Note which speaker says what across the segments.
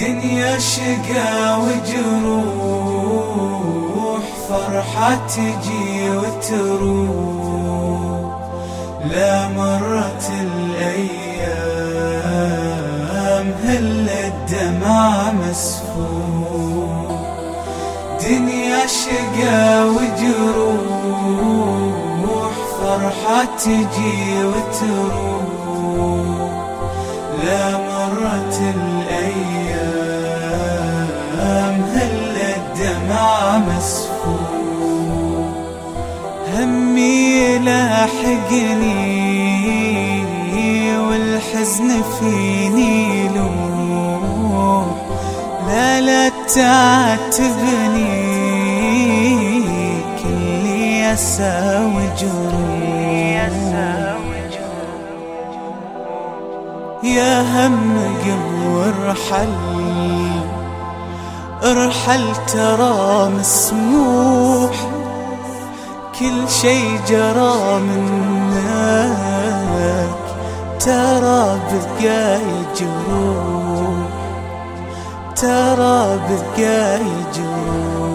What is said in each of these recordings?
Speaker 1: دنيا شقا وجروح فرحة تجي وتروح. لا مرت الأيام هل الدمع مسفوح؟ دنيا شقا وجروح فرحة تجي وتروح. لاحقني والحزن فيني لوح لا لا تعاتبني كلي أساوي جروح يا هم قم وارحل ارحل ترى مسموح. كل شي جرى منك ترى بقاي جروح ترى بقاي جروح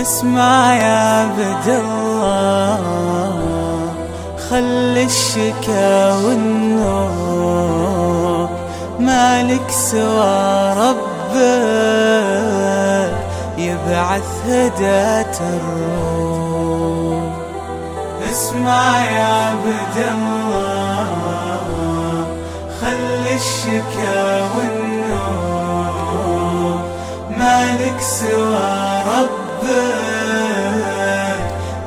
Speaker 1: اسمع يا عبد الله خلي الشكا والنور مالك سوى ربك يبعث هداة الروح. اسمع يا عبد الله خلي الشكا والنور مالك سوى ربك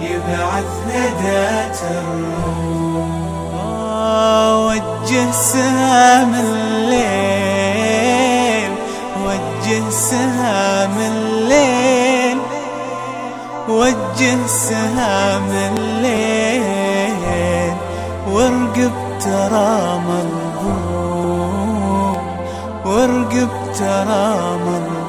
Speaker 1: يبعث هداة الروح وجه سهام الليل وجه سهام الليل وجه سهام الليل. وارقب ترى مربوط وارقب ترى مربوط